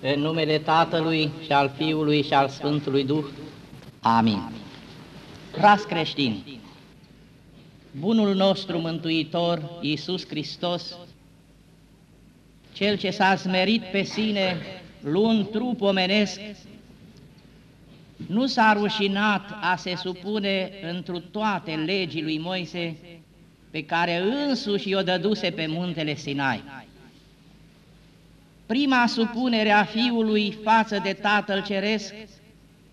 În numele Tatălui și al Fiului și al Sfântului Duh. Amin. Fras creștini, bunul nostru Mântuitor, Iisus Hristos, Cel ce s-a smerit pe sine, luând trup omenesc, nu s-a rușinat a se supune întru toate legii lui Moise, pe care însuși i-o dăduse pe muntele Sinai. Prima supunere a Fiului față de Tatăl Ceresc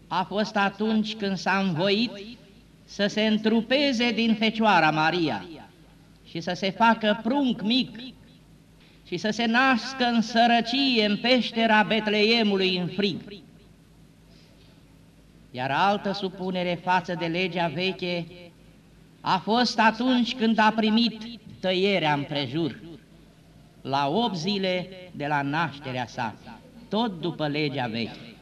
a fost atunci când s-a învoit să se întrupeze din Fecioara Maria și să se facă prunc mic și să se nască în sărăcie în peștera Betleemului în frig. Iar altă supunere față de legea veche a fost atunci când a primit tăierea împrejur la 8 zile de la nașterea sa, tot după legea veche.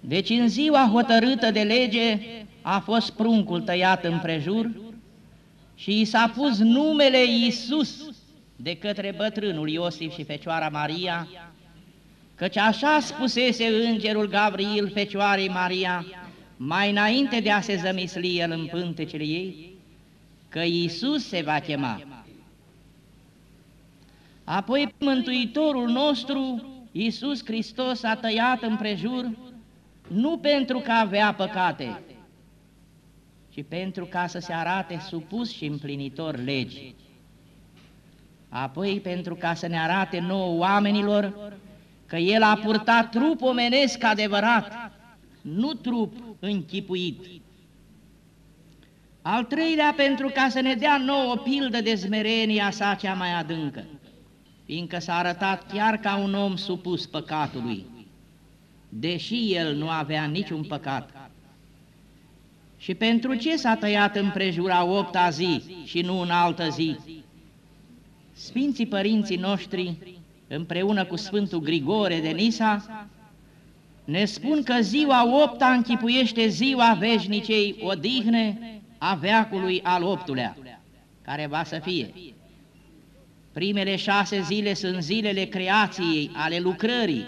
Deci în ziua hotărâtă de lege a fost pruncul tăiat împrejur și i s-a pus numele Iisus de către bătrânul Iosif și Fecioara Maria, căci așa spusese îngerul Gabriel Fecioarei Maria, mai înainte de a se zămisli el în pântecele ei, că Iisus se va chema Apoi Mântuitorul nostru, Iisus Hristos, a tăiat împrejur nu pentru că avea păcate, ci pentru ca să se arate supus și împlinitor legii. Apoi pentru ca să ne arate nouă oamenilor că El a purtat trup omenesc adevărat, nu trup închipuit. Al treilea pentru ca să ne dea nouă pildă de smerenia sa cea mai adâncă fiindcă s-a arătat chiar ca un om supus păcatului, deși el nu avea niciun păcat. Și pentru ce s-a tăiat împrejura opta zi și nu în altă zi? Sfinții părinții noștri, împreună cu Sfântul Grigore de Nisa, ne spun că ziua opta închipuiește ziua veșnicei odihne a veacului al optulea, care va să fie. Primele șase zile sunt zilele creației, ale lucrării.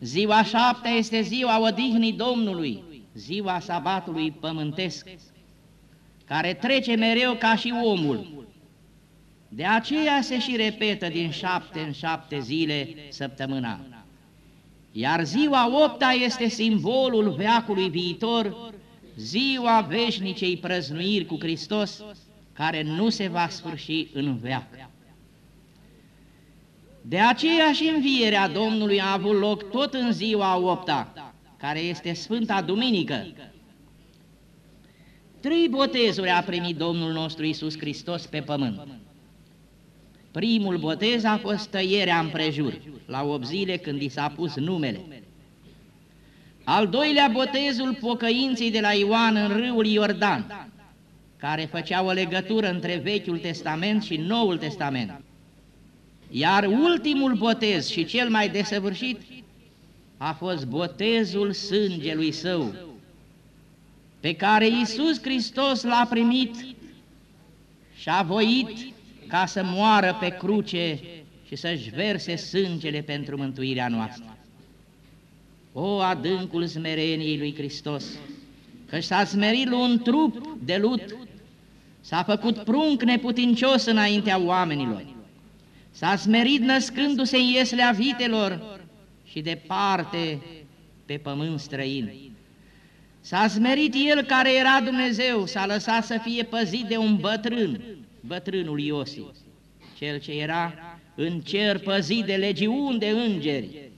Ziua șaptea este ziua odihnii Domnului, ziua sabatului pământesc, care trece mereu ca și omul. De aceea se și repetă din șapte în șapte zile săptămâna. Iar ziua opta este simbolul veacului viitor, ziua veșnicei prăznuiri cu Hristos, care nu se va sfârși în veac. De aceea și învierea Domnului a avut loc tot în ziua opta, care este Sfânta Duminică. Trei botezuri a primit Domnul nostru Isus Hristos pe pământ. Primul botez a fost tăierea împrejur, la 8 zile când i s-a pus numele. Al doilea botezul pocăinței de la Ioan în râul Iordan, care făcea o legătură între Vechiul Testament și Noul Testament. Iar ultimul botez și cel mai desăvârșit a fost botezul sângelui său, pe care Iisus Hristos l-a primit și a voit ca să moară pe cruce și să-și verse sângele pentru mântuirea noastră. O adâncul smereniei lui Hristos, că s-a smerit un trup de lut, s-a făcut prunc neputincios înaintea oamenilor, S-a smerit născându-se în ieslea vitelor și departe pe pământ străin. S-a smerit El care era Dumnezeu, s-a lăsat să fie păzit de un bătrân, bătrânul Iosif, cel ce era în cer păzit de legiuni de îngeri.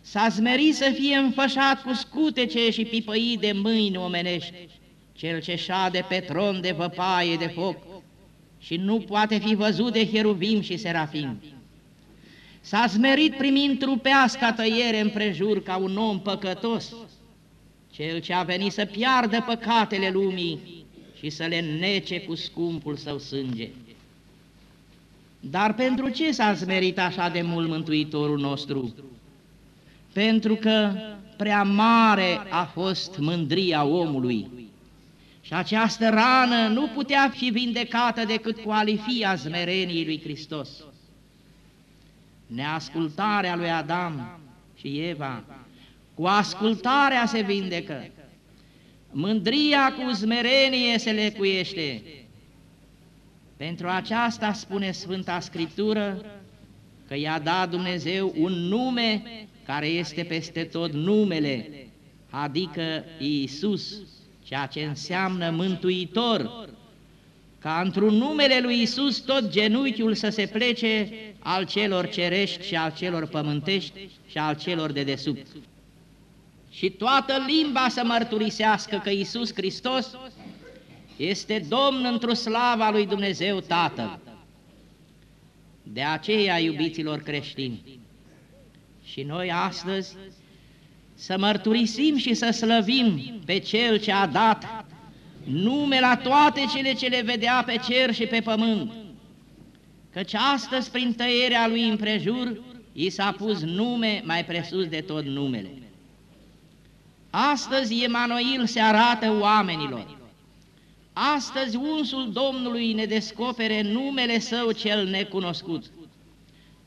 S-a smerit să fie înfășat cu scutece și pipăit de mâini omenești, cel ce șade pe tron de văpaie de foc, și nu poate fi văzut de heruvim și serafim. S-a smerit primind trupească tăiere împrejur ca un om păcătos, cel ce a venit să piardă păcatele lumii și să le nece cu scumpul său sânge. Dar pentru ce s-a smerit așa de mult Mântuitorul nostru? Pentru că prea mare a fost mândria omului, și această rană nu putea fi vindecată decât cu alifia zmereniei lui Hristos. neascultarea lui Adam și Eva, cu ascultarea se vindecă, mândria cu zmerenie se lecuiește. Pentru aceasta spune Sfânta Scriptură că i-a dat Dumnezeu un nume care este peste tot numele, adică Iisus, ceea ce înseamnă mântuitor, ca într-un numele lui Isus tot genunchiul să se plece al celor cerești și al celor pământești și al celor de desubt. Și toată limba să mărturisească că Isus Hristos este Domn într-o slava lui Dumnezeu Tatăl. De aceea, iubiților creștini, și noi astăzi să mărturisim și să slăvim pe Cel ce a dat nume la toate cele ce le vedea pe cer și pe pământ, căci astăzi, prin tăierea lui împrejur, i s-a pus nume mai presus de tot numele. Astăzi Emanuel se arată oamenilor. Astăzi unsul Domnului ne descopere numele Său cel necunoscut.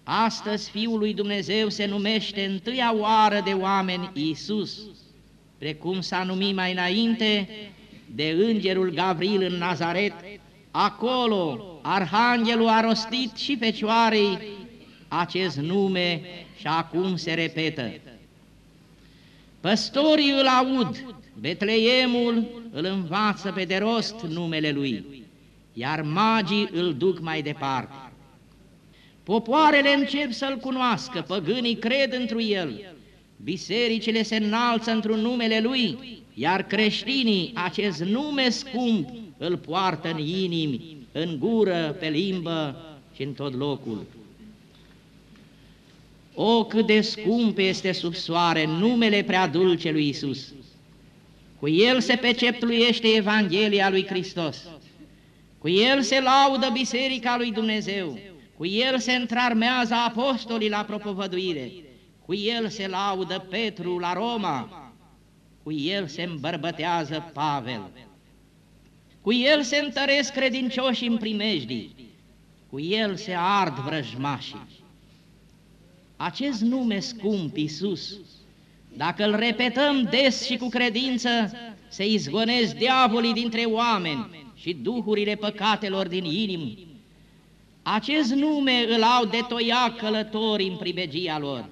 Astăzi Fiul lui Dumnezeu se numește întâia oară de oameni Iisus, precum s-a numit mai înainte de îngerul Gavril în Nazaret, acolo arhanghelul a rostit și fecioarei acest nume și acum se repetă. Păstorii îl aud, Betleemul îl învață pe de rost numele lui, iar magii îl duc mai departe. Popoarele încep să-l cunoască, păgânii cred întru el, bisericile se înalță într-un numele lui, iar creștinii acest nume scump îl poartă în inimi, în gură, pe limbă și în tot locul. O, cât de scump este sub soare numele prea dulce lui Isus! Cu el se peceptluiește Evanghelia lui Hristos, cu el se laudă Biserica lui Dumnezeu, cu el se întrarmează apostolii la propovăduire, cu el se laudă Petru la Roma, cu el se îmbărbătează Pavel, cu el se întăresc credincioși în primejdii, cu el se ard vrăjmașii. Acest nume scump, Iisus, dacă îl repetăm des și cu credință, se izgonesc diavolii dintre oameni și duhurile păcatelor din inimă. Acest nume îl au de toia călători în pribegia lor.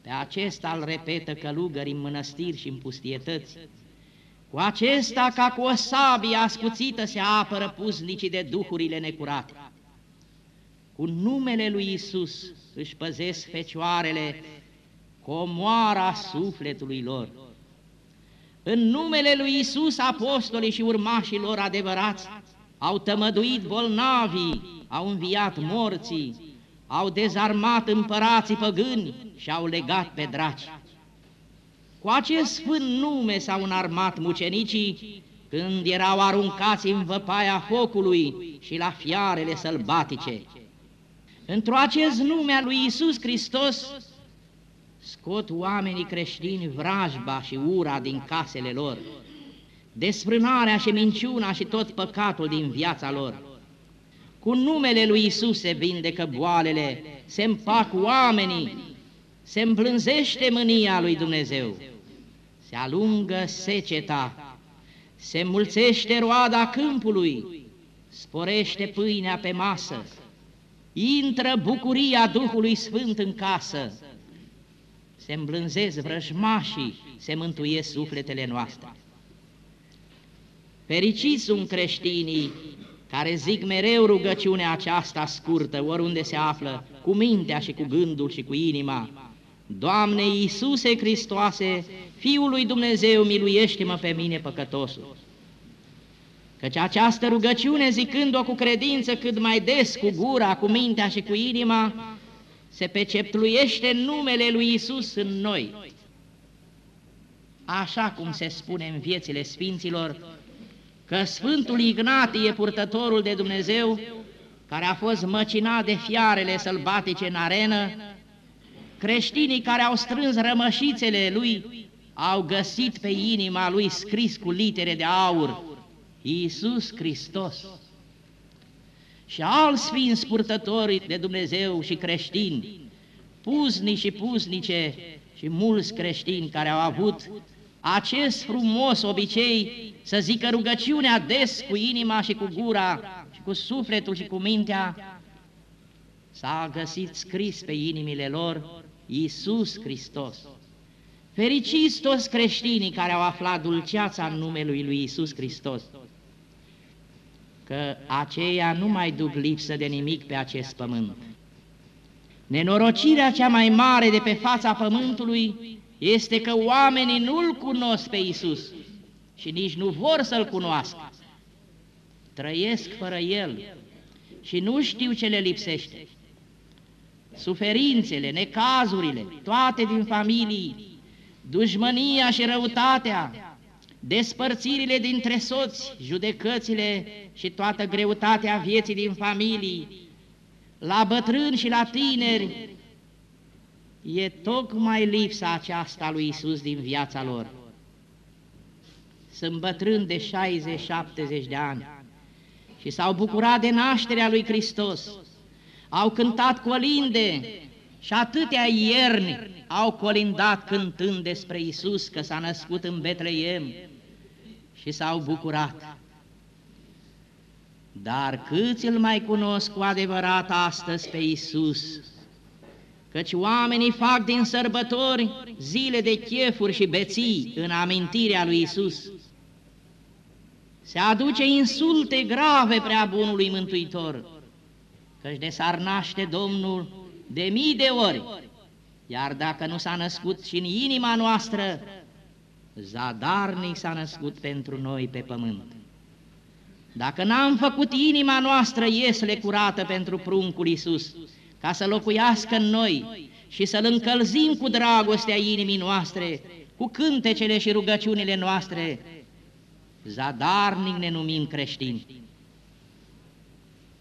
Pe acesta îl repetă călugări în mănăstiri și în pustietăți. Cu acesta, ca cu o sabie ascuțită, se apără puznicii de duhurile necurate. Cu numele lui Isus își păzesc fecioarele comoara sufletului lor. În numele lui Isus, apostolii și urmașii lor adevărați au tămăduit bolnavii, au înviat morții, au dezarmat împărații păgâni și au legat pe draci. Cu acest sfânt nume s-au înarmat mucenicii când erau aruncați în văpaia focului și la fiarele sălbatice. Într-o acest nume al lui Isus Hristos scot oamenii creștini vrajba și ura din casele lor, desfrânarea și minciuna și tot păcatul din viața lor. Cu numele lui Isus se vindecă boalele, se împac oamenii, se îmblânzește mânia lui Dumnezeu, se alungă seceta, se mulțește roada câmpului, sporește pâinea pe masă, intră bucuria Duhului Sfânt în casă, se îmblânzesc vrăjmașii, se mântuie sufletele noastre. Fericiți sunt creștinii care zic mereu rugăciunea aceasta scurtă, oriunde se află, cu mintea și cu gândul și cu inima. Doamne Iisuse Hristoase, Fiul lui Dumnezeu, miluiește-mă pe mine păcătosul. Căci această rugăciune, zicând-o cu credință cât mai des, cu gura, cu mintea și cu inima, se peceptluiește numele lui Isus în noi. Așa cum se spune în viețile Sfinților, că Sfântul Ignatie, purtătorul de Dumnezeu, care a fost măcinat de fiarele sălbatice în arenă, creștinii care au strâns rămășițele lui au găsit pe inima lui scris cu litere de aur Iisus Hristos. și alți sfinți purtători de Dumnezeu și creștini, puzni și puznice și mulți creștini care au avut acest frumos obicei să zică rugăciunea des cu inima și cu gura și cu sufletul și cu mintea, s-a găsit scris pe inimile lor Iisus Hristos. Fericiți toți creștinii care au aflat dulceața în numelui lui Iisus Hristos, că aceia nu mai duc lipsă de nimic pe acest pământ. Nenorocirea cea mai mare de pe fața pământului este că oamenii nu-L cunosc pe Iisus și nici nu vor să-L cunoască. Trăiesc fără El și nu știu ce le lipsește. Suferințele, necazurile, toate din familii, dușmănia și răutatea, despărțirile dintre soți, judecățile și toată greutatea vieții din familii, la bătrâni și la tineri, e tocmai lipsa aceasta lui Isus din viața lor. Sunt bătrâni de 60-70 de ani și s-au bucurat de nașterea lui Hristos, au cântat colinde și atâtea ierni au colindat cântând despre Isus că s-a născut în Betleem și s-au bucurat. Dar câți îl mai cunosc cu adevărat astăzi pe Isus? Căci oamenii fac din sărbători zile de chefuri și beții în amintirea lui Isus. Se aduce insulte grave prea bunului Mântuitor, căci de s-ar naște Domnul de mii de ori, iar dacă nu s-a născut și în inima noastră, zadarnic s-a născut pentru noi pe pământ. Dacă n-am făcut inima noastră iesle curată pentru pruncul Iisus, ca să locuiască în noi și să-L încălzim cu dragostea inimii noastre, cu cântecele și rugăciunile noastre, zadarnic ne numim creștini.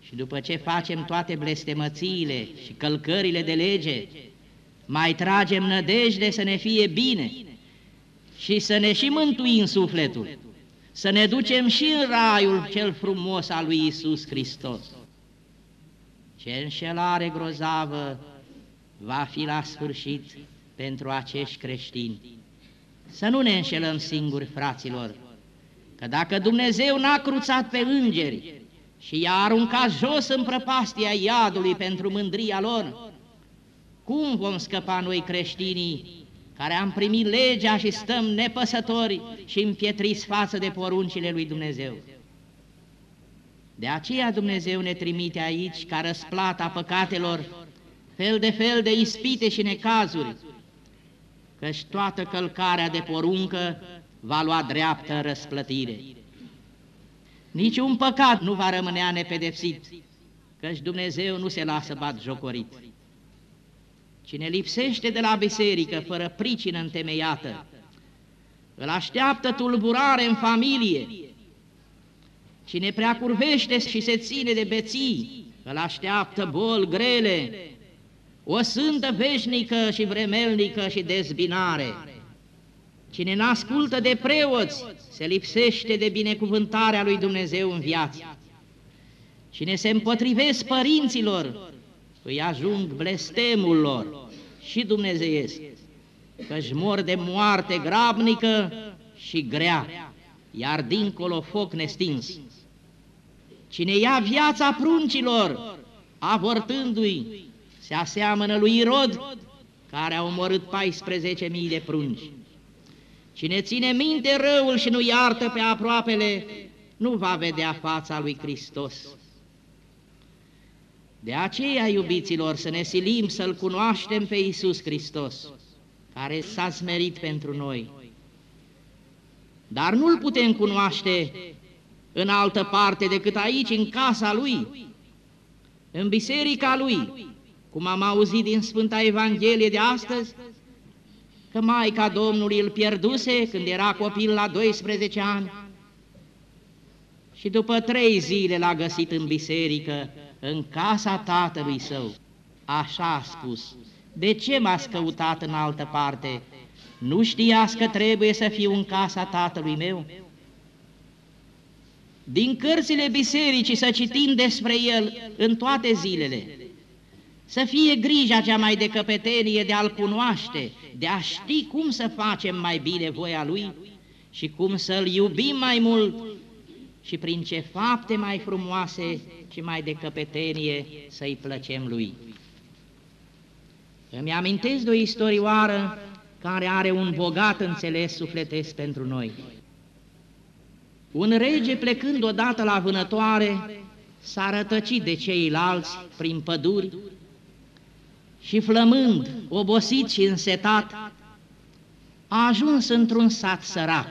Și după ce facem toate blestemățiile și călcările de lege, mai tragem nădejde să ne fie bine și să ne și mântuim sufletul să ne ducem și în raiul cel frumos al lui Isus Hristos. Ce înșelare grozavă va fi la sfârșit pentru acești creștini. Să nu ne înșelăm singuri, fraților, că dacă Dumnezeu n-a cruțat pe îngeri și i-a aruncat jos în prăpastia iadului pentru mândria lor, cum vom scăpa noi creștinii care am primit legea și stăm nepăsători și împietriți față de poruncile lui Dumnezeu. De aceea Dumnezeu ne trimite aici ca răsplata păcatelor, fel de fel de ispite și necazuri, căci toată călcarea de poruncă va lua dreaptă răsplătire. Niciun păcat nu va rămânea nepedepsit, căci Dumnezeu nu se lasă bat jocorit. Cine lipsește de la biserică fără pricină întemeiată, îl așteaptă tulburare în familie. Cine prea curvește și se ține de beții, îl așteaptă bol grele, o sântă veșnică și vremelnică și dezbinare. Cine n-ascultă de preoți, se lipsește de binecuvântarea lui Dumnezeu în viață. Cine se împotrivesc părinților, îi ajung blestemul lor și dumnezeiesc, că-și mor de moarte grabnică și grea, iar dincolo foc nestins. Cine ia viața pruncilor, avortându-i, se aseamănă lui Irod, care a omorât 14.000 de prunci. Cine ține minte răul și nu iartă pe aproapele, nu va vedea fața lui Hristos. De aceea, iubiților, să ne silim să-L cunoaștem pe Iisus Hristos, care s-a smerit pentru noi. Dar nu-L putem cunoaște în altă parte decât aici, în casa Lui, în biserica Lui, cum am auzit din Sfânta Evanghelie de astăzi, că Maica Domnului îl pierduse când era copil la 12 ani și după trei zile l-a găsit în biserică, în casa tatălui său. Așa a spus, de ce m-ați căutat în altă parte? Nu știați că trebuie să fiu în casa tatălui meu? Din cărțile bisericii să citim despre El în toate zilele, să fie grija cea mai de căpetenie de a-L cunoaște, de a ști cum să facem mai bine voia Lui și cum să-L iubim mai mult și prin ce fapte mai frumoase și mai de căpetenie să-i plăcem Lui. Îmi amintesc de o istorioară care are un bogat înțeles sufletesc pentru noi. Un rege plecând odată la vânătoare s-a rătăcit de ceilalți prin păduri și flămând, obosit și însetat, a ajuns într-un sat sărac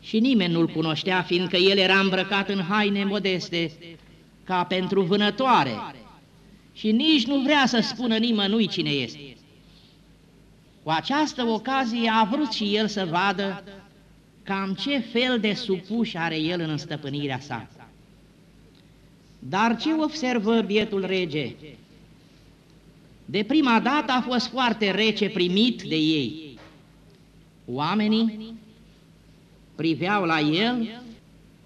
și nimeni nu-l cunoștea, fiindcă el era îmbrăcat în haine modeste, ca pentru vânătoare, și nici nu vrea să spună nimănui cine este. Cu această ocazie a vrut și el să vadă cam ce fel de supuși are el în stăpânirea sa. Dar ce observă bietul rege? De prima dată a fost foarte rece primit de ei. Oamenii priveau la el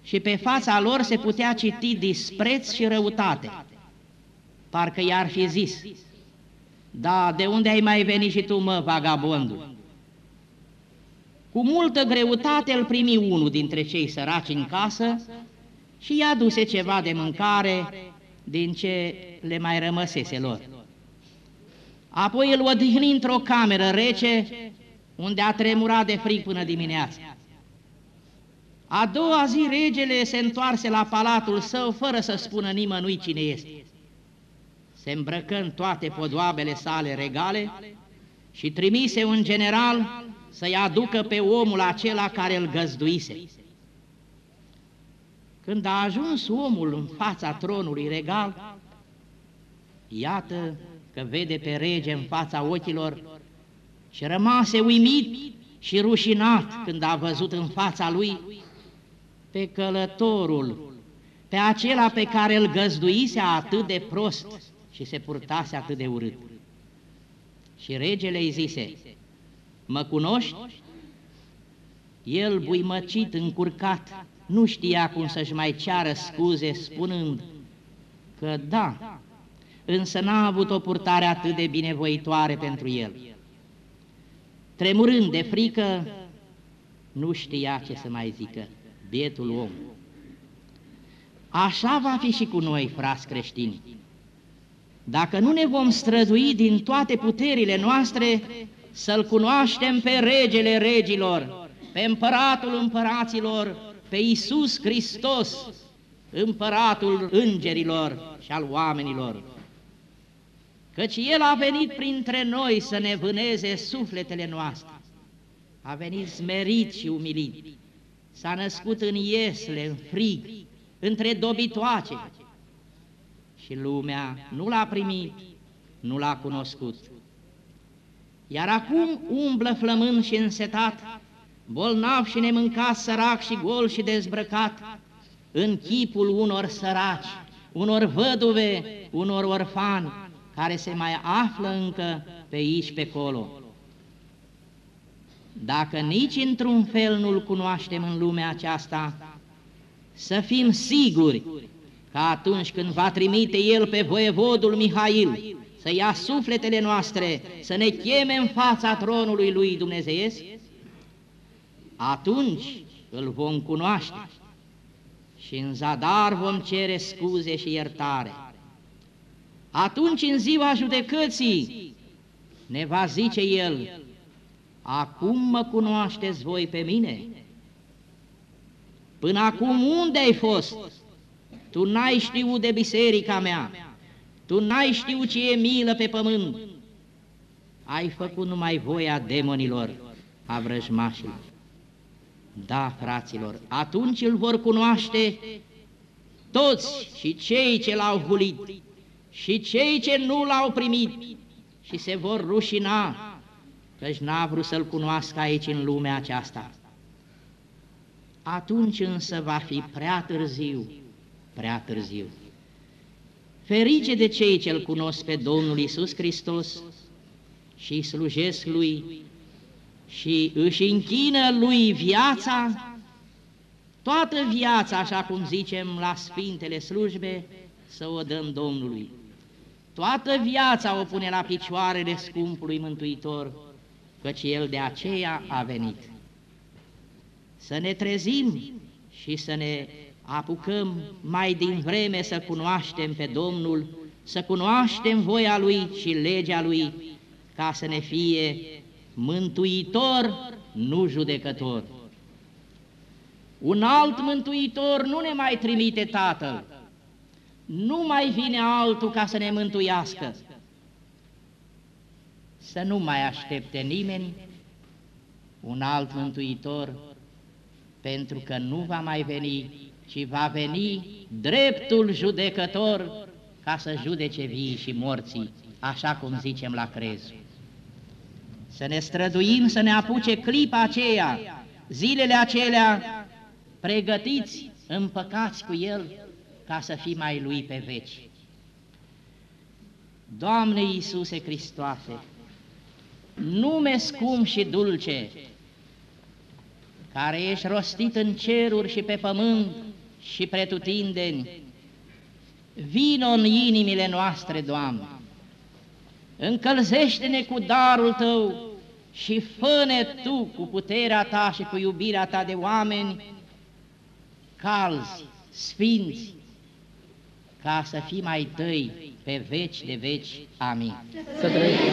și pe fața lor se putea citi dispreț și răutate. Parcă i-ar fi zis, da, de unde ai mai venit și tu, mă, vagabondul? Cu multă greutate îl primi unul dintre cei săraci în casă și i-a duse ceva de mâncare din ce le mai rămăsese lor. Apoi îl odihni într-o cameră rece, unde a tremurat de frig până dimineața. A doua zi regele se întoarse la palatul său fără să spună nimănui cine este. Se îmbrăcă în toate podoabele sale regale și trimise un general să-i aducă pe omul acela care îl găzduise. Când a ajuns omul în fața tronului regal, iată că vede pe rege în fața ochilor și rămase uimit și rușinat când a văzut în fața lui pe călătorul, pe acela pe care îl găzduise atât de prost și se purtase atât de urât. Și regele îi zise, mă cunoști? El, buimăcit, încurcat, nu știa cum să-și mai ceară scuze, spunând că da, însă n-a avut o purtare atât de binevoitoare pentru el. Tremurând de frică, nu știa ce să mai zică, bietul om. Așa va fi și cu noi, frați creștini. Dacă nu ne vom strădui din toate puterile noastre să-L cunoaștem pe regele regilor, pe împăratul împăraților, pe Iisus Hristos, împăratul îngerilor și al oamenilor, căci El a venit printre noi să ne vâneze sufletele noastre. A venit smerit și umilit, s-a născut în iesle, în frig, între dobitoace și lumea nu l-a primit, nu l-a cunoscut. Iar acum umblă flămând și însetat, bolnav și nemâncat, sărac și gol și dezbrăcat, în chipul unor săraci, unor văduve, unor orfani, care se mai află încă pe aici, pe acolo. Dacă nici într-un fel nu-L cunoaștem în lumea aceasta, să fim siguri că atunci când va trimite El pe voievodul Mihail să ia sufletele noastre, să ne cheme în fața tronului Lui Dumnezeiesc, atunci îl vom cunoaște și în zadar vom cere scuze și iertare. Atunci, în ziua judecății, ne va zice El, acum mă cunoașteți voi pe mine? Până acum unde ai fost? Tu n-ai știut de biserica mea, tu n-ai știut ce e milă pe pământ, ai făcut numai voia demonilor, a vrăjmașilor. Da, fraților, atunci îl vor cunoaște toți și cei ce l-au hulit și cei ce nu l-au primit și se vor rușina căci n-a vrut să-l cunoască aici în lumea aceasta. Atunci însă va fi prea târziu, prea târziu. Ferice de cei ce-L cunosc pe Domnul Isus Hristos și îi slujesc Lui și își închină Lui viața, toată viața, așa cum zicem la Sfintele Slujbe, să o dăm Domnului. Toată viața o pune la picioarele scumpului Mântuitor, căci El de aceea a venit. Să ne trezim și să ne apucăm mai din vreme să cunoaștem pe Domnul, să cunoaștem voia Lui și legea Lui, ca să ne fie mântuitor, nu judecător. Un alt mântuitor nu ne mai trimite Tatăl, nu mai vine altul ca să ne mântuiască. Să nu mai aștepte nimeni un alt mântuitor, pentru că nu va mai veni, ci va veni dreptul judecător ca să judece vii și morții, așa cum zicem la crez. Să ne străduim să ne apuce clipa aceea, zilele acelea, pregătiți, împăcați cu El, ca să fii mai Lui pe veci. Doamne Iisuse Hristoase, nume scump și dulce, care ești rostit în ceruri și pe pământ și pretutindeni, vino în inimile noastre, Doamne, încălzește-ne cu darul Tău și fă Tu cu puterea Ta și cu iubirea Ta de oameni calzi, sfinți, ca să fii mai tăi pe veci de veci. Amin. Să trăiești